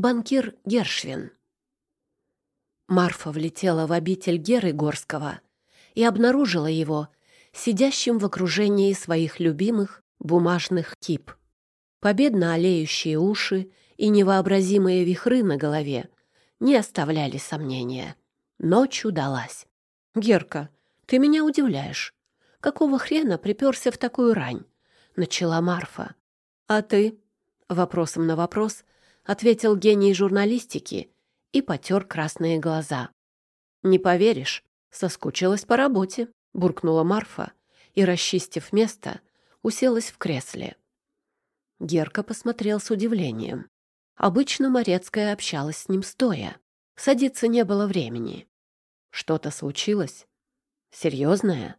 банкир Гершвин. Марфа влетела в обитель Геры Горского и обнаружила его сидящим в окружении своих любимых бумажных кип. Победно олеющие уши и невообразимые вихры на голове не оставляли сомнения. Ночь удалась. «Герка, ты меня удивляешь. Какого хрена приперся в такую рань?» — начала Марфа. «А ты?» — вопросом на вопрос ответил гений журналистики и потер красные глаза. «Не поверишь, соскучилась по работе», — буркнула Марфа и, расчистив место, уселась в кресле. Герка посмотрел с удивлением. Обычно Морецкая общалась с ним стоя. Садиться не было времени. Что-то случилось? Серьезное?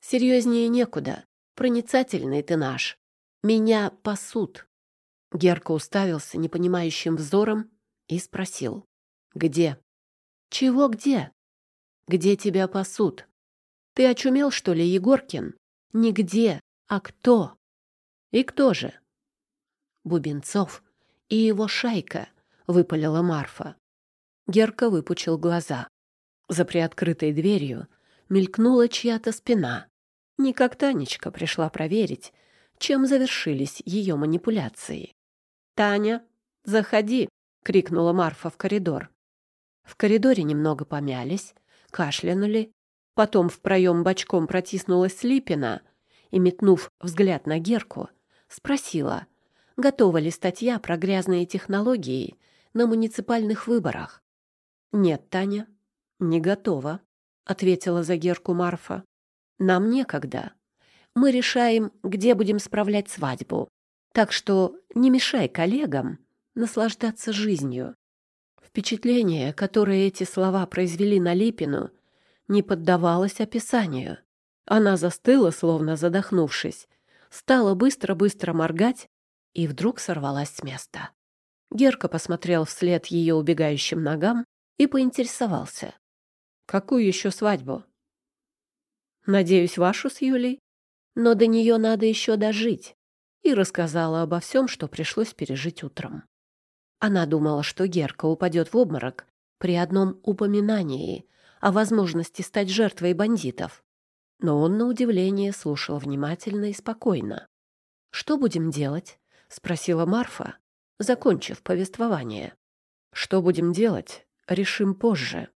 Серьезнее некуда. Проницательный ты наш. Меня пасут. Герка уставился непонимающим взором и спросил. «Где?» «Чего где?» «Где тебя пасут?» «Ты очумел, что ли, Егоркин?» «Нигде, а кто?» «И кто же?» «Бубенцов и его шайка», — выпалила Марфа. Герка выпучил глаза. За приоткрытой дверью мелькнула чья-то спина. Не как Танечка пришла проверить, чем завершились ее манипуляции. «Таня, заходи!» — крикнула Марфа в коридор. В коридоре немного помялись, кашлянули, потом в проем бочком протиснулась Липина и, метнув взгляд на Герку, спросила — готова ли статья про грязные технологии на муниципальных выборах. «Нет, Таня, не готова», — ответила за Герку Марфа. «Нам некогда. Мы решаем, где будем справлять свадьбу. Так что не мешай коллегам наслаждаться жизнью». Впечатление, которое эти слова произвели на Липину, не поддавалось описанию. Она застыла, словно задохнувшись, стала быстро-быстро моргать и вдруг сорвалась с места. Герка посмотрел вслед ее убегающим ногам и поинтересовался. «Какую еще свадьбу?» «Надеюсь, вашу с Юлей. Но до нее надо еще дожить». И рассказала обо всем, что пришлось пережить утром. Она думала, что Герка упадет в обморок при одном упоминании о возможности стать жертвой бандитов. Но он, на удивление, слушал внимательно и спокойно. «Что будем делать?» — спросила Марфа, закончив повествование. «Что будем делать, решим позже.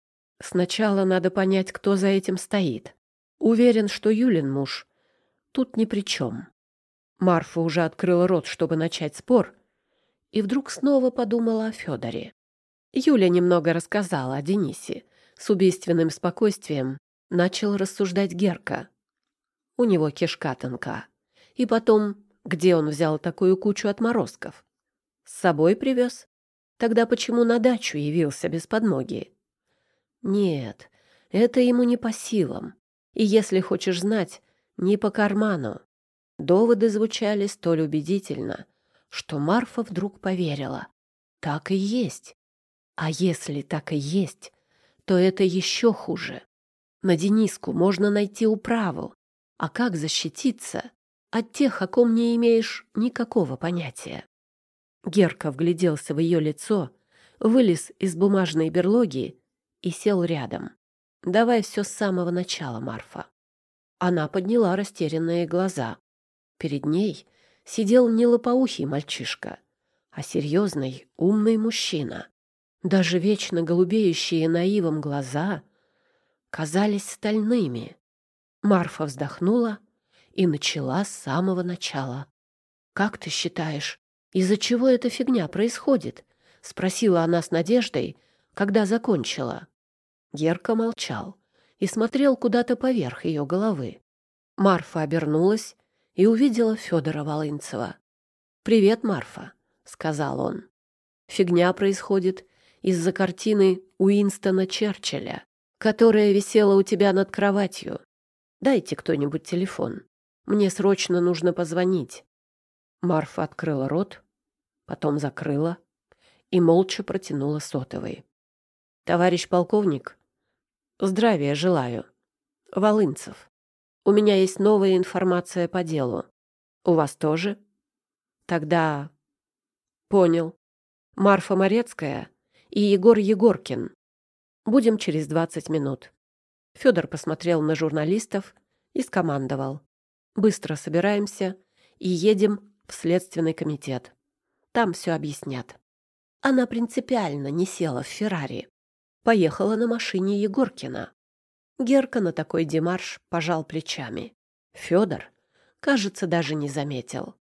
Сначала надо понять, кто за этим стоит. Уверен, что Юлин муж тут ни при чем». Марфа уже открыла рот, чтобы начать спор, и вдруг снова подумала о Федоре. Юля немного рассказала о Денисе. С убийственным спокойствием начал рассуждать Герка. У него кишка тонка. И потом где он взял такую кучу отморозков? С собой привез? Тогда почему на дачу явился без подмоги? Нет, это ему не по силам. И если хочешь знать, не по карману. Доводы звучали столь убедительно, что Марфа вдруг поверила. Так и есть. А если так и есть, то это еще хуже. На Дениску можно найти управу. А как защититься? от тех, о ком не имеешь никакого понятия. Герка вгляделся в ее лицо, вылез из бумажной берлоги и сел рядом. «Давай все с самого начала, Марфа». Она подняла растерянные глаза. Перед ней сидел не лопоухий мальчишка, а серьезный, умный мужчина. Даже вечно голубеющие наивом глаза казались стальными. Марфа вздохнула и начала с самого начала. «Как ты считаешь, из-за чего эта фигня происходит?» — спросила она с надеждой, когда закончила. Герка молчал и смотрел куда-то поверх ее головы. Марфа обернулась и увидела Федора Волынцева. «Привет, Марфа», — сказал он. «Фигня происходит из-за картины Уинстона Черчилля, которая висела у тебя над кроватью. Дайте кто-нибудь телефон». Мне срочно нужно позвонить. Марфа открыла рот, потом закрыла и молча протянула сотовый. Товарищ полковник, здравия желаю. Волынцев. У меня есть новая информация по делу. У вас тоже? Тогда... Понял. Марфа Морецкая и Егор Егоркин. Будем через двадцать минут. Федор посмотрел на журналистов и скомандовал. Быстро собираемся и едем в следственный комитет. Там все объяснят. Она принципиально не села в Феррари. Поехала на машине Егоркина. Герка на такой демарш пожал плечами. Федор, кажется, даже не заметил.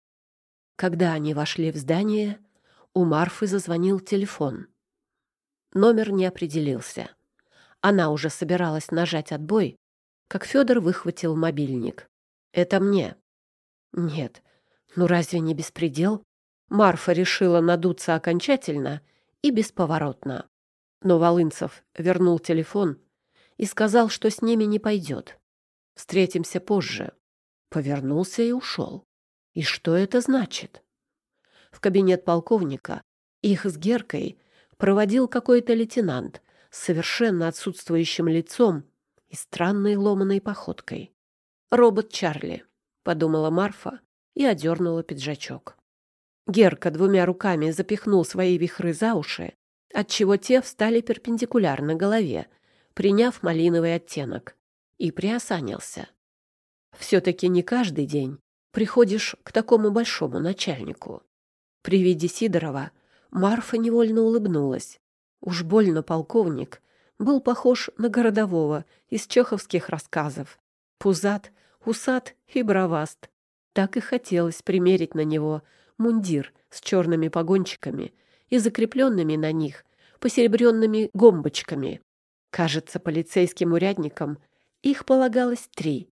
Когда они вошли в здание, у Марфы зазвонил телефон. Номер не определился. Она уже собиралась нажать отбой, как Федор выхватил мобильник. «Это мне». «Нет, ну разве не беспредел?» Марфа решила надуться окончательно и бесповоротно. Но Волынцев вернул телефон и сказал, что с ними не пойдет. Встретимся позже. Повернулся и ушел. И что это значит? В кабинет полковника их с Геркой проводил какой-то лейтенант с совершенно отсутствующим лицом и странной ломаной походкой. «Робот Чарли», — подумала Марфа и одернула пиджачок. Герка двумя руками запихнул свои вихры за уши, отчего те встали перпендикулярно голове, приняв малиновый оттенок, и приосанился. Все-таки не каждый день приходишь к такому большому начальнику. При виде Сидорова Марфа невольно улыбнулась. Уж больно полковник был похож на городового из чеховских рассказов. Пузат, усат и броваст. Так и хотелось примерить на него мундир с черными погончиками и закрепленными на них посеребренными гомбочками. Кажется, полицейским урядникам их полагалось три.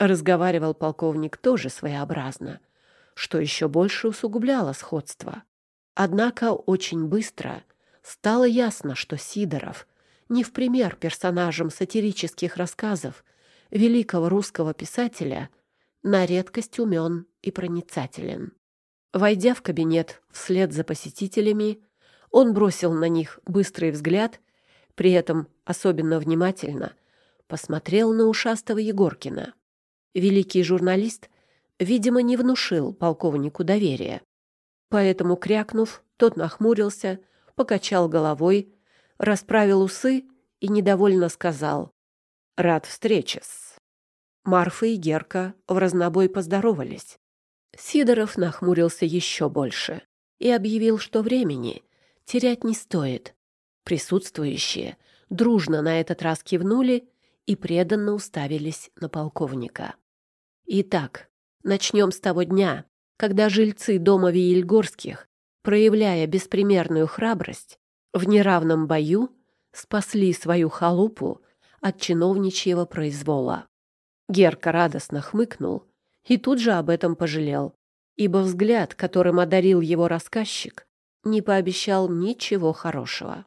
Разговаривал полковник тоже своеобразно, что еще больше усугубляло сходство. Однако очень быстро стало ясно, что Сидоров не в пример персонажам сатирических рассказов великого русского писателя на редкость умен и проницателен. Войдя в кабинет вслед за посетителями, он бросил на них быстрый взгляд, при этом особенно внимательно посмотрел на ушастого Егоркина. Великий журналист, видимо, не внушил полковнику доверия. Поэтому, крякнув, тот нахмурился, покачал головой, расправил усы и недовольно сказал «Рад встрече-с». Марфа и Герка в разнобой поздоровались. Сидоров нахмурился еще больше и объявил, что времени терять не стоит. Присутствующие дружно на этот раз кивнули и преданно уставились на полковника. Итак, начнем с того дня, когда жильцы дома Виельгорских, проявляя беспримерную храбрость, в неравном бою спасли свою халупу от чиновничьего произвола. Герка радостно хмыкнул и тут же об этом пожалел, ибо взгляд, которым одарил его рассказчик, не пообещал ничего хорошего.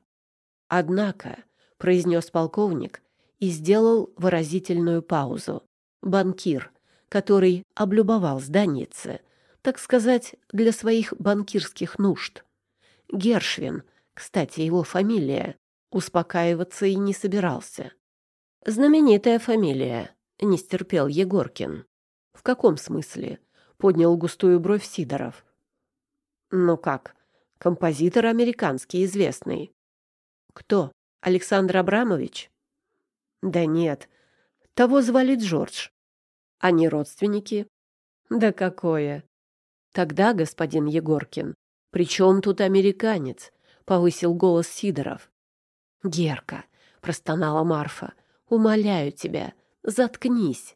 Однако, произнес полковник и сделал выразительную паузу. Банкир, который облюбовал зданице, так сказать, для своих банкирских нужд. Гершвин, кстати, его фамилия, успокаиваться и не собирался. Знаменитая фамилия, не стерпел Егоркин. В каком смысле? Поднял густую бровь Сидоров. Ну как? Композитор американский известный. Кто? Александр Абрамович? Да нет. Того звали Джордж. Они родственники? Да какое? Тогда, господин Егоркин, при чем тут американец? Повысил голос Сидоров. Герка, простонала Марфа, умоляю тебя, заткнись.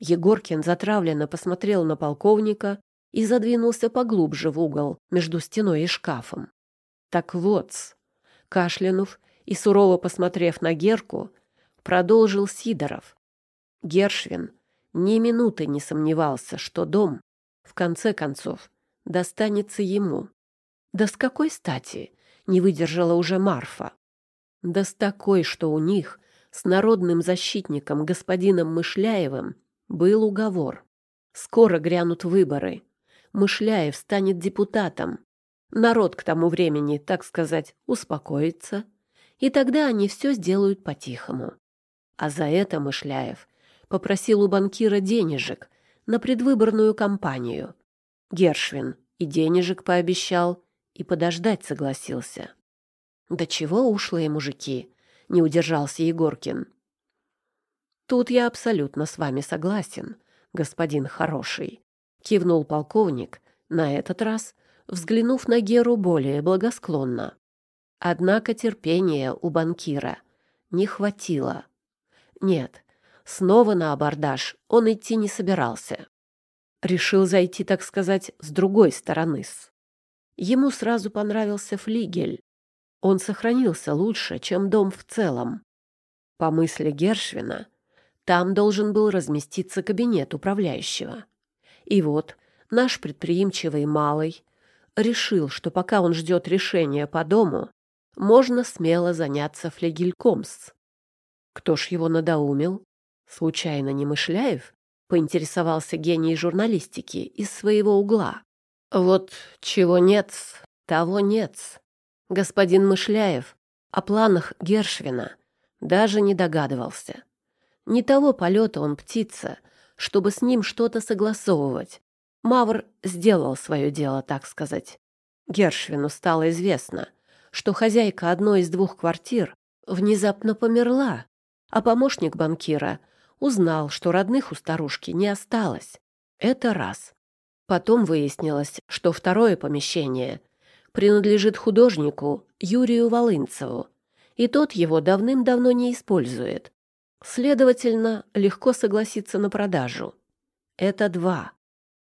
Егоркин затравленно посмотрел на полковника и задвинулся поглубже в угол между стеной и шкафом. Так вот, кашлянув и сурово посмотрев на Герку, продолжил Сидоров. Гершвин ни минуты не сомневался, что дом, в конце концов, достанется ему. Да с какой стати не выдержала уже Марфа? Да с такой, что у них с народным защитником господином Мышляевым был уговор. Скоро грянут выборы. Мышляев станет депутатом. Народ к тому времени, так сказать, успокоится, и тогда они все сделают по-тихому. А за это Мышляев попросил у банкира денежек на предвыборную кампанию. Гершвин и денежек пообещал, и подождать согласился. «Да чего ушлые мужики!» — не удержался Егоркин. «Тут я абсолютно с вами согласен, господин хороший», — кивнул полковник, на этот раз взглянув на Геру более благосклонно. Однако терпения у банкира не хватило. Нет, снова на абордаж он идти не собирался. Решил зайти, так сказать, с другой стороны. Ему сразу понравился флигель. Он сохранился лучше, чем дом в целом. По мысли Гершвина, там должен был разместиться кабинет управляющего. И вот наш предприимчивый малый решил, что пока он ждет решения по дому, можно смело заняться флегелькомс. Кто ж его надоумил? Случайно не Мышляев? Поинтересовался гений журналистики из своего угла. Вот чего нет, того нет. Господин Мышляев о планах Гершвина даже не догадывался. Не того полета он птица, чтобы с ним что-то согласовывать. Мавр сделал свое дело, так сказать. Гершвину стало известно, что хозяйка одной из двух квартир внезапно померла, а помощник банкира узнал, что родных у старушки не осталось. Это раз. Потом выяснилось, что второе помещение принадлежит художнику Юрию Волынцеву, и тот его давным-давно не использует. Следовательно, легко согласиться на продажу. Это два.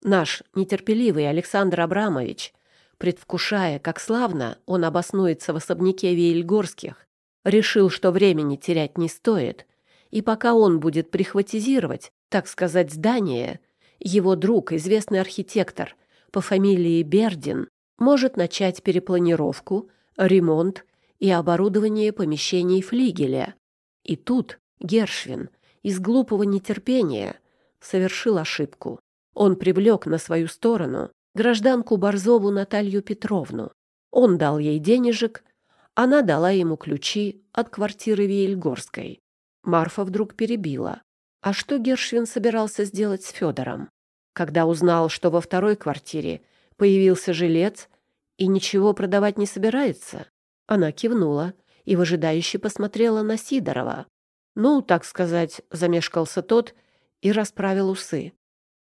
Наш нетерпеливый Александр Абрамович предвкушая, как славно он обоснуется в особняке Веельгорских, решил, что времени терять не стоит, и пока он будет прихватизировать, так сказать, здание, его друг, известный архитектор по фамилии Бердин, может начать перепланировку, ремонт и оборудование помещений флигеля. И тут Гершвин из глупого нетерпения совершил ошибку. Он привлек на свою сторону гражданку Борзову Наталью Петровну. Он дал ей денежек, она дала ему ключи от квартиры Виельгорской. Марфа вдруг перебила. А что Гершвин собирался сделать с Федором? Когда узнал, что во второй квартире появился жилец и ничего продавать не собирается? Она кивнула и выжидающе посмотрела на Сидорова. Ну, так сказать, замешкался тот и расправил усы.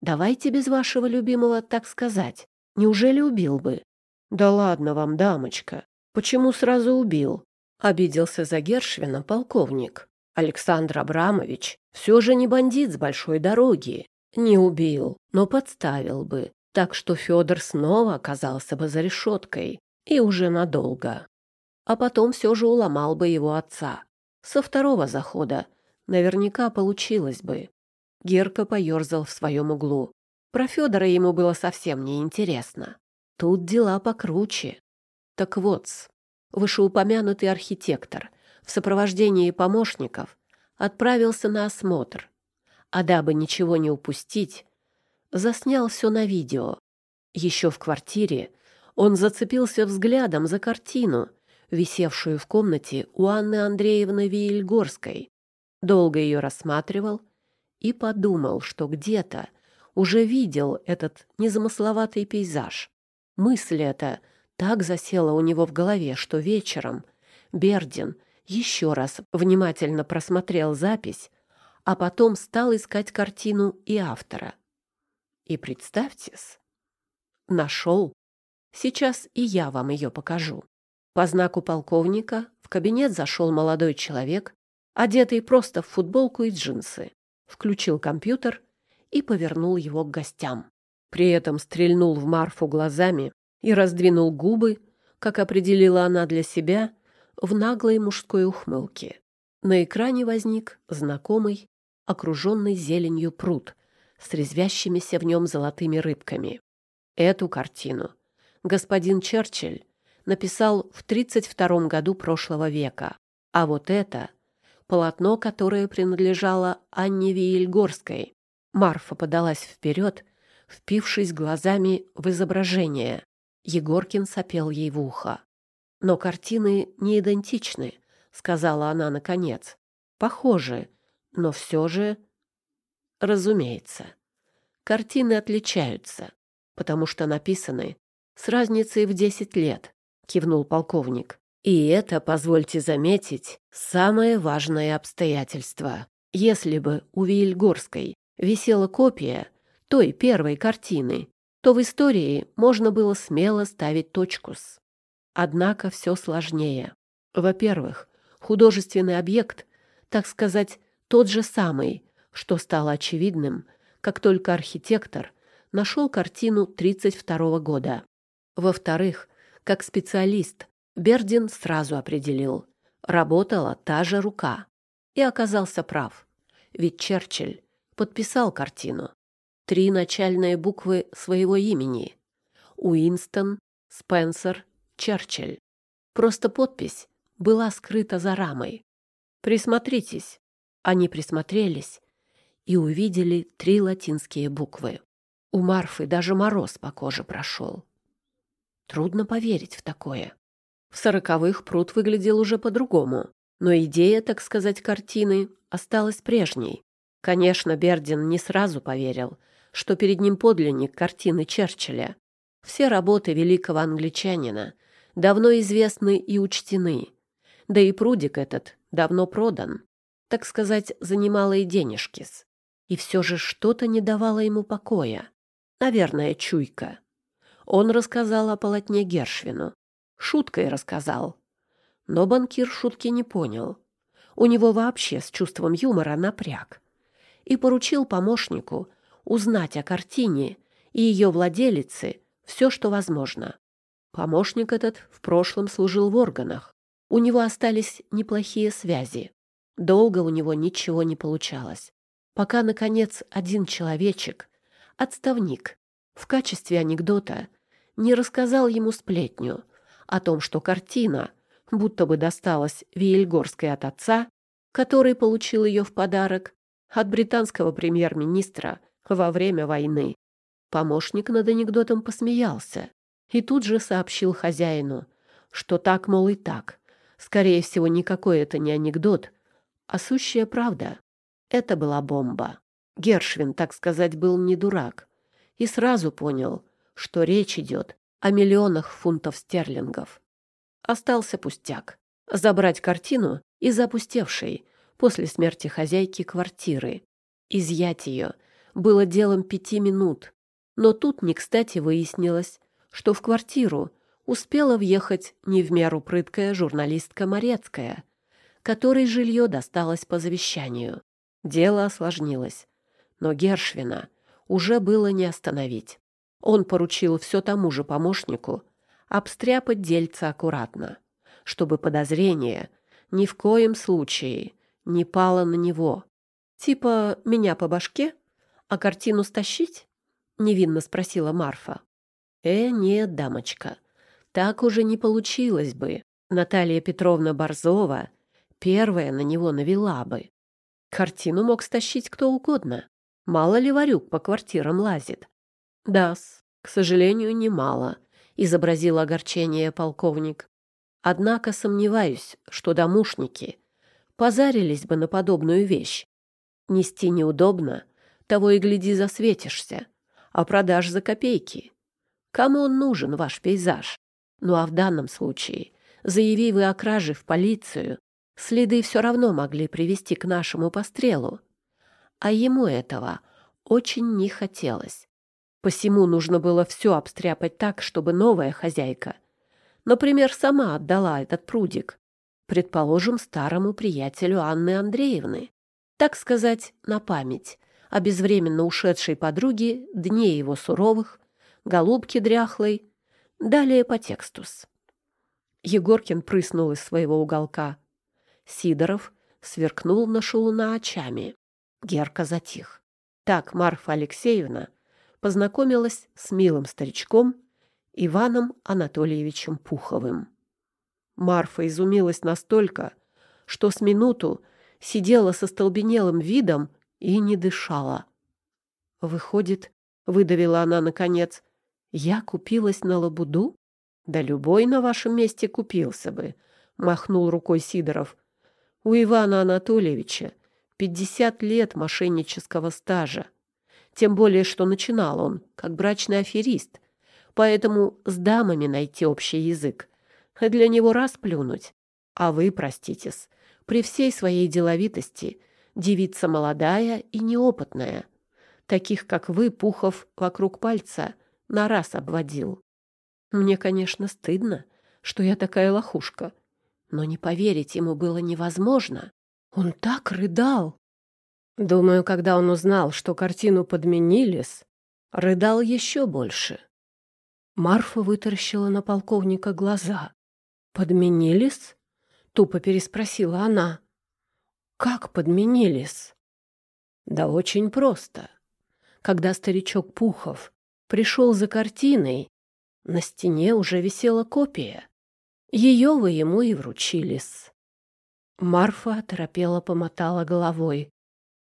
Давайте без вашего любимого так сказать. Неужели убил бы? Да ладно вам, дамочка. Почему сразу убил? Обиделся за Гершвина полковник. Александр Абрамович все же не бандит с большой дороги. Не убил, но подставил бы. Так что Федор снова оказался бы за решеткой. И уже надолго. А потом все же уломал бы его отца. Со второго захода наверняка получилось бы. Герка поерзал в своем углу. Про Федора ему было совсем не интересно. Тут дела покруче. Так вот, вышеупомянутый архитектор в сопровождении помощников отправился на осмотр, а дабы ничего не упустить, заснял все на видео. Еще в квартире он зацепился взглядом за картину, висевшую в комнате у Анны Андреевны Виельгорской. Долго ее рассматривал — и подумал, что где-то уже видел этот незамысловатый пейзаж. Мысль эта так засела у него в голове, что вечером Бердин еще раз внимательно просмотрел запись, а потом стал искать картину и автора. И представьтесь, нашел. Сейчас и я вам ее покажу. По знаку полковника в кабинет зашел молодой человек, одетый просто в футболку и джинсы включил компьютер и повернул его к гостям. При этом стрельнул в Марфу глазами и раздвинул губы, как определила она для себя, в наглой мужской ухмылке. На экране возник знакомый, окруженный зеленью пруд с резвящимися в нем золотыми рыбками. Эту картину господин Черчилль написал в 32 году прошлого века, а вот это — полотно, которое принадлежало Анне Виельгорской. Марфа подалась вперед, впившись глазами в изображение. Егоркин сопел ей в ухо. «Но картины не идентичны», — сказала она наконец. «Похожи, но все же...» «Разумеется. Картины отличаются, потому что написаны с разницей в десять лет, кивнул полковник. И это, позвольте заметить, самое важное обстоятельство. Если бы у Вильгорской висела копия той первой картины, то в истории можно было смело ставить точку с. Однако все сложнее. Во-первых, художественный объект, так сказать, тот же самый, что стало очевидным, как только архитектор нашел картину 1932 года. Во-вторых, как специалист, Бердин сразу определил, работала та же рука. И оказался прав, ведь Черчилль подписал картину. Три начальные буквы своего имени. Уинстон, Спенсер, Черчилль. Просто подпись была скрыта за рамой. Присмотритесь. Они присмотрелись и увидели три латинские буквы. У Марфы даже мороз по коже прошел. Трудно поверить в такое. В сороковых пруд выглядел уже по-другому, но идея, так сказать, картины осталась прежней. Конечно, Бердин не сразу поверил, что перед ним подлинник картины Черчилля. Все работы великого англичанина давно известны и учтены. Да и прудик этот давно продан. Так сказать, за немалые денежки-с. И все же что-то не давало ему покоя. Наверное, чуйка. Он рассказал о полотне Гершвину. Шуткой рассказал. Но банкир шутки не понял. У него вообще с чувством юмора напряг. И поручил помощнику узнать о картине и ее владелице все, что возможно. Помощник этот в прошлом служил в органах. У него остались неплохие связи. Долго у него ничего не получалось. Пока, наконец, один человечек, отставник, в качестве анекдота не рассказал ему сплетню о том, что картина будто бы досталась Виельгорской от отца, который получил ее в подарок от британского премьер-министра во время войны. Помощник над анекдотом посмеялся и тут же сообщил хозяину, что так, мол, и так. Скорее всего, никакой это не анекдот, а сущая правда. Это была бомба. Гершвин, так сказать, был не дурак и сразу понял, что речь идет о миллионах фунтов стерлингов. Остался пустяк — забрать картину из опустевшей после смерти хозяйки квартиры. Изъять ее было делом пяти минут, но тут не кстати выяснилось, что в квартиру успела въехать не в меру прыткая журналистка Морецкая, которой жилье досталось по завещанию. Дело осложнилось, но Гершвина уже было не остановить. Он поручил все тому же помощнику обстряпать дельца аккуратно, чтобы подозрение ни в коем случае не пало на него. Типа меня по башке, а картину стащить? Невинно спросила Марфа. Э, нет, дамочка, так уже не получилось бы. Наталья Петровна Борзова первая на него навела бы. Картину мог стащить кто угодно. Мало ли варюк по квартирам лазит. Да-с, к сожалению, немало, изобразил огорчение полковник. Однако сомневаюсь, что домушники позарились бы на подобную вещь. Нести неудобно, того и гляди засветишься, а продашь за копейки. Кому он нужен, ваш пейзаж? Ну а в данном случае, заяви вы о краже в полицию, Следы все равно могли привести к нашему пострелу. А ему этого очень не хотелось. Посему нужно было все обстряпать так, чтобы новая хозяйка, например, сама отдала этот прудик, предположим, старому приятелю Анны Андреевны, так сказать, на память о безвременно ушедшей подруге, дне его суровых, голубке дряхлой, далее по текстус. Егоркин прыснул из своего уголка. Сидоров сверкнул на шалуна очами. Герка затих. Так Марфа Алексеевна познакомилась с милым старичком Иваном Анатольевичем Пуховым. Марфа изумилась настолько, что с минуту сидела со столбенелым видом и не дышала. «Выходит, — выдавила она наконец, — я купилась на лабуду? Да любой на вашем месте купился бы, — махнул рукой Сидоров. У Ивана Анатольевича 50 лет мошеннического стажа. Тем более, что начинал он как брачный аферист, поэтому с дамами найти общий язык. Для него раз плюнуть. А вы, проститесь, при всей своей деловитости, девица молодая и неопытная. Таких, как вы, Пухов, вокруг пальца на раз обводил. Мне, конечно, стыдно, что я такая лохушка, но не поверить ему было невозможно. Он так рыдал. Думаю, когда он узнал, что картину подменились, рыдал еще больше. Марфа вытаращила на полковника глаза. «Подменились?» — тупо переспросила она. «Как подменились?» «Да очень просто. Когда старичок Пухов пришел за картиной, на стене уже висела копия. Ее вы ему и вручились». Марфа оторопела помотала головой.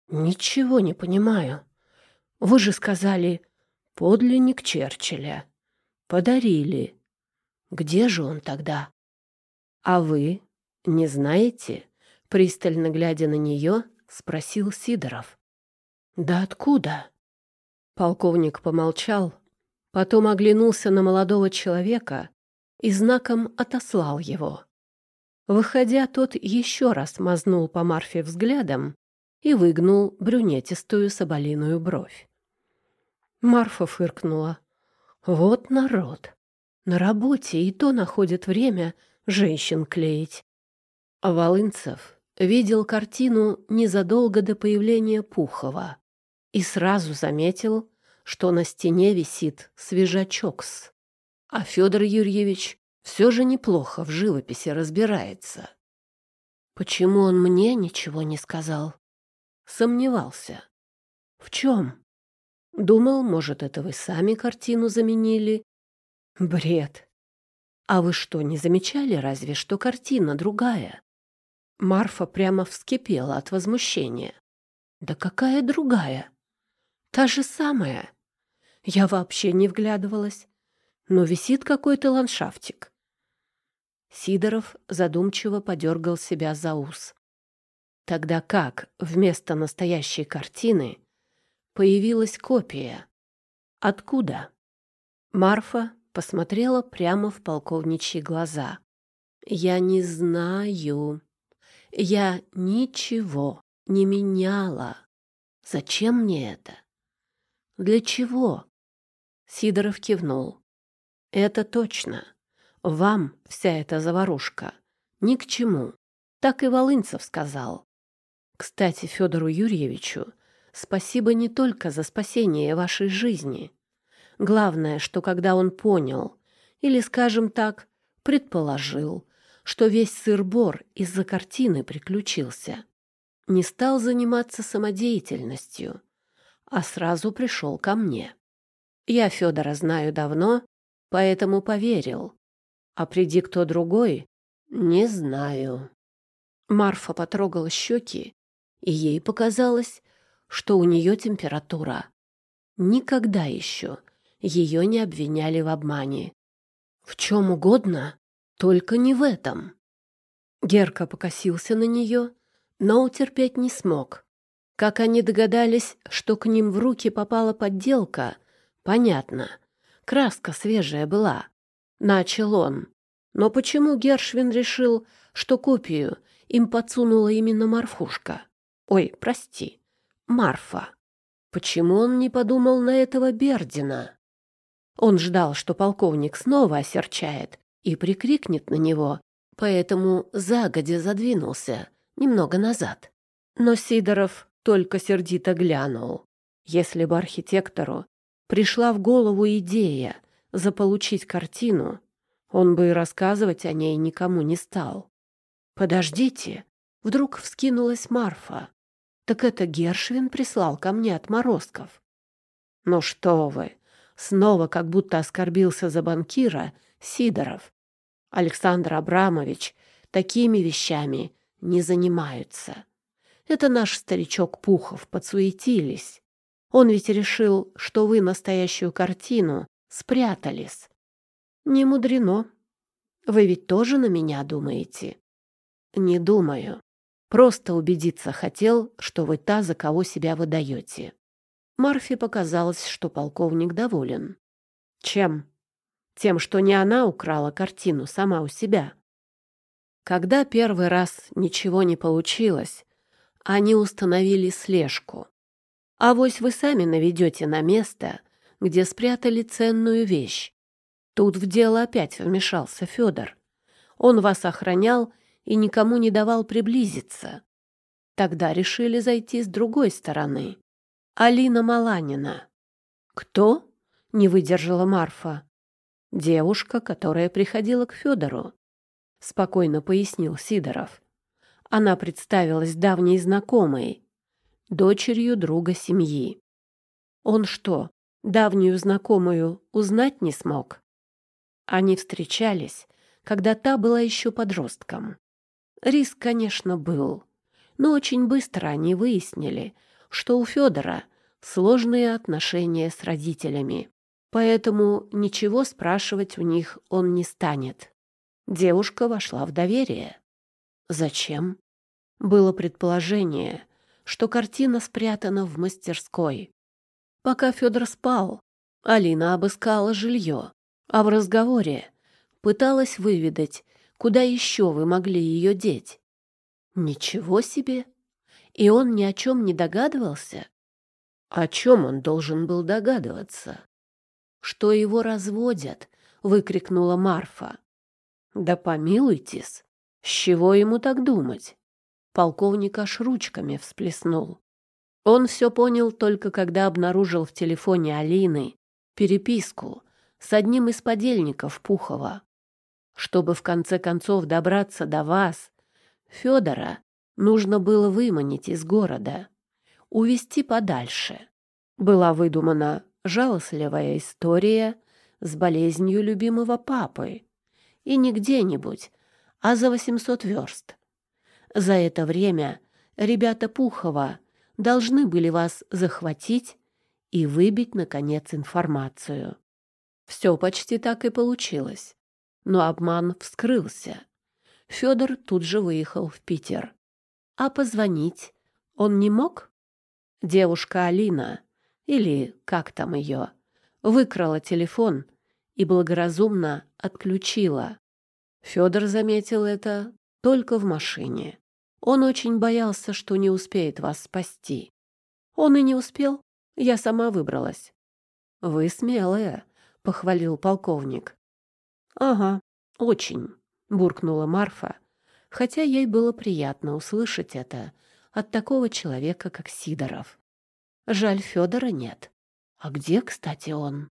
«Ничего не понимаю. Вы же сказали, подлинник Черчилля. Подарили. Где же он тогда?» «А вы не знаете?» Пристально глядя на нее, спросил Сидоров. «Да откуда?» Полковник помолчал, потом оглянулся на молодого человека и знаком отослал его. Выходя, тот еще раз мазнул по Марфе взглядом и выгнул брюнетистую соболиную бровь. Марфа фыркнула. «Вот народ! На работе и то находит время женщин клеить. А Волынцев видел картину незадолго до появления Пухова и сразу заметил, что на стене висит свежачокс. А Федор Юрьевич все же неплохо в живописи разбирается. Почему он мне ничего не сказал? Сомневался. В чем? Думал, может, это вы сами картину заменили? Бред. А вы что, не замечали разве, что картина другая? Марфа прямо вскипела от возмущения. «Да какая другая? Та же самая. Я вообще не вглядывалась. Но висит какой-то ландшафтик». Сидоров задумчиво подергал себя за ус. Тогда как вместо настоящей картины появилась копия? Откуда? Марфа посмотрела прямо в полковничьи глаза. «Я не знаю», я ничего не меняла. Зачем мне это? Для чего? Сидоров кивнул. Это точно. Вам вся эта заварушка ни к чему. Так и Волынцев сказал. Кстати, Федору Юрьевичу спасибо не только за спасение вашей жизни. Главное, что когда он понял, или, скажем так, предположил, что весь сыр-бор из-за картины приключился. Не стал заниматься самодеятельностью, а сразу пришел ко мне. Я Федора знаю давно, поэтому поверил. А приди кто другой, не знаю. Марфа потрогала щеки, и ей показалось, что у нее температура. Никогда еще ее не обвиняли в обмане. В чем угодно, только не в этом. Герка покосился на нее, но утерпеть не смог. Как они догадались, что к ним в руки попала подделка, понятно. Краска свежая была. Начал он. Но почему Гершвин решил, что копию им подсунула именно Марфушка? Ой, прости, Марфа. Почему он не подумал на этого Бердина? Он ждал, что полковник снова осерчает и прикрикнет на него, поэтому загодя задвинулся немного назад. Но Сидоров только сердито глянул. Если бы архитектору пришла в голову идея заполучить картину, он бы и рассказывать о ней никому не стал. «Подождите!» — вдруг вскинулась Марфа. «Так это Гершвин прислал ко мне отморозков». «Ну что вы!» Снова как будто оскорбился за банкира Сидоров. Александр Абрамович такими вещами не занимаются. Это наш старичок Пухов подсуетились. Он ведь решил, что вы настоящую картину спрятались. Не мудрено. Вы ведь тоже на меня думаете? Не думаю. Просто убедиться хотел, что вы та, за кого себя выдаете. Марфе показалось, что полковник доволен. Чем? Тем, что не она украла картину сама у себя. Когда первый раз ничего не получилось, они установили слежку. А вось вы сами наведете на место, где спрятали ценную вещь. Тут в дело опять вмешался Федор. Он вас охранял и никому не давал приблизиться. Тогда решили зайти с другой стороны. Алина Маланина. Кто? Не выдержала Марфа. Девушка, которая приходила к Федору. Спокойно пояснил Сидоров. Она представилась давней знакомой, дочерью друга семьи. Он что, давнюю знакомую узнать не смог? Они встречались, когда та была еще подростком. Риск, конечно, был, но очень быстро они выяснили, что у Федора сложные отношения с родителями, поэтому ничего спрашивать у них он не станет. Девушка вошла в доверие. Зачем? Было предположение, что картина спрятана в мастерской. Пока Федор спал, Алина обыскала жилье, а в разговоре пыталась выведать, куда еще вы могли ее деть. Ничего себе! И он ни о чем не догадывался? О чем он должен был догадываться? Что его разводят, выкрикнула Марфа. Да помилуйтесь, с чего ему так думать? Полковник аж ручками всплеснул. Он все понял только когда обнаружил в телефоне Алины переписку с одним из подельников Пухова. Чтобы в конце концов добраться до вас, Федора нужно было выманить из города, увести подальше. Была выдумана жалостливая история с болезнью любимого папы. И не где-нибудь, а за 800 верст. За это время ребята Пухова должны были вас захватить и выбить, наконец, информацию. Все почти так и получилось. Но обман вскрылся. Федор тут же выехал в Питер. А позвонить он не мог? Девушка Алина, или как там ее, выкрала телефон и благоразумно отключила. Федор заметил это только в машине. Он очень боялся, что не успеет вас спасти. Он и не успел. Я сама выбралась. Вы смелая, похвалил полковник. Ага, очень, буркнула Марфа, хотя ей было приятно услышать это от такого человека, как Сидоров. Жаль, Федора нет. А где, кстати, он?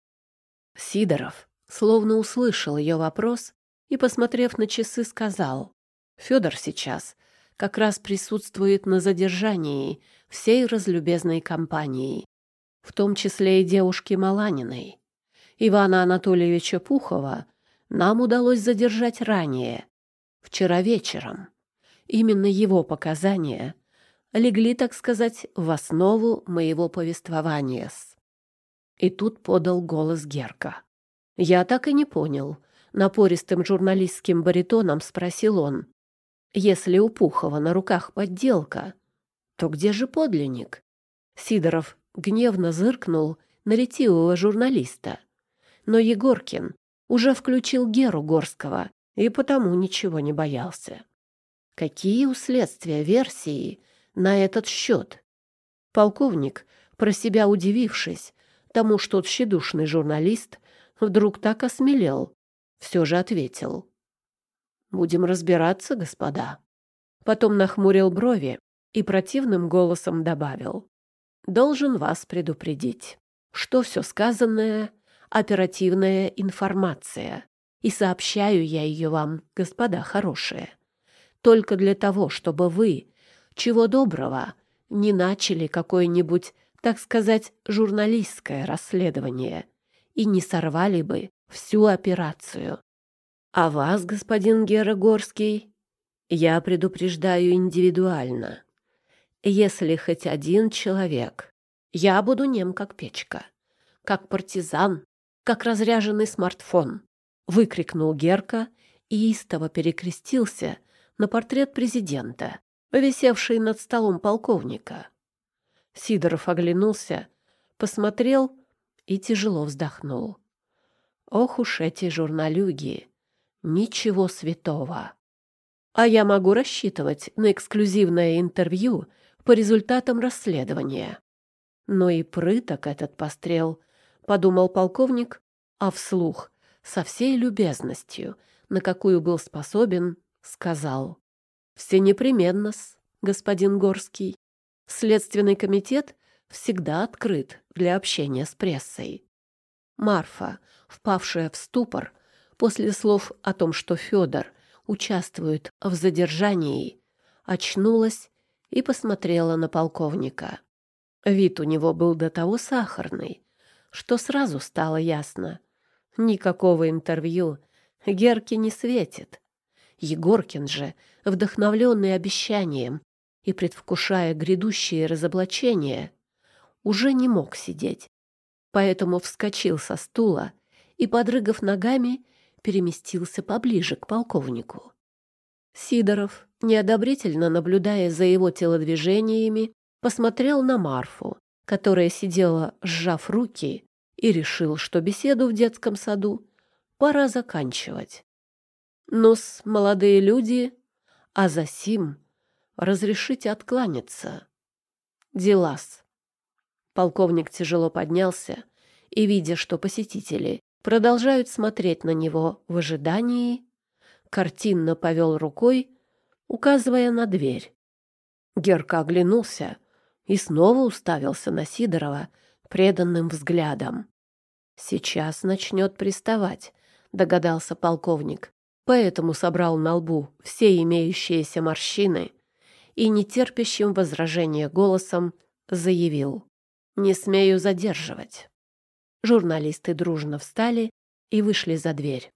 Сидоров словно услышал ее вопрос и, посмотрев на часы, сказал, «Федор сейчас как раз присутствует на задержании всей разлюбезной компании, в том числе и девушки Маланиной. Ивана Анатольевича Пухова нам удалось задержать ранее, вчера вечером. Именно его показания легли, так сказать, в основу моего повествования. И тут подал голос Герка. Я так и не понял. Напористым журналистским баритоном спросил он. Если у Пухова на руках подделка, то где же подлинник? Сидоров гневно зыркнул на ретивого журналиста. Но Егоркин уже включил Геру Горского и потому ничего не боялся. Какие у следствия версии на этот счет? Полковник, про себя удивившись тому, что тщедушный журналист вдруг так осмелел, все же ответил. «Будем разбираться, господа». Потом нахмурил брови и противным голосом добавил. «Должен вас предупредить, что все сказанное — оперативная информация, и сообщаю я ее вам, господа хорошие, только для того, чтобы вы, чего доброго, не начали какое-нибудь, так сказать, журналистское расследование и не сорвали бы всю операцию. А вас, господин Герогорский, я предупреждаю индивидуально. Если хоть один человек, я буду нем как печка, как партизан, как разряженный смартфон, выкрикнул Герка и истово перекрестился на портрет президента, повисевший над столом полковника. Сидоров оглянулся, посмотрел и тяжело вздохнул. Ох уж эти журналюги! Ничего святого. А я могу рассчитывать на эксклюзивное интервью по результатам расследования. Но и прыток этот пострел, подумал полковник, а вслух, со всей любезностью, на какую был способен, сказал. «Все непременно-с, господин Горский. Следственный комитет всегда открыт для общения с прессой». Марфа, впавшая в ступор после слов о том, что Федор участвует в задержании, очнулась и посмотрела на полковника. Вид у него был до того сахарный, что сразу стало ясно. Никакого интервью Герке не светит. Егоркин же, вдохновленный обещанием и предвкушая грядущее разоблачение, уже не мог сидеть. Поэтому вскочил со стула и, подрыгав ногами, переместился поближе к полковнику. Сидоров, неодобрительно наблюдая за его телодвижениями, посмотрел на Марфу, которая сидела, сжав руки, и решил, что беседу в детском саду пора заканчивать. Ну-с, молодые люди, а за сим разрешите откланяться. Делас. Полковник тяжело поднялся и, видя, что посетители продолжают смотреть на него в ожидании, картинно повел рукой, указывая на дверь. Герка оглянулся и снова уставился на Сидорова преданным взглядом. «Сейчас начнет приставать», — догадался полковник, поэтому собрал на лбу все имеющиеся морщины и нетерпящим возражения голосом заявил «Не смею задерживать». Журналисты дружно встали и вышли за дверь.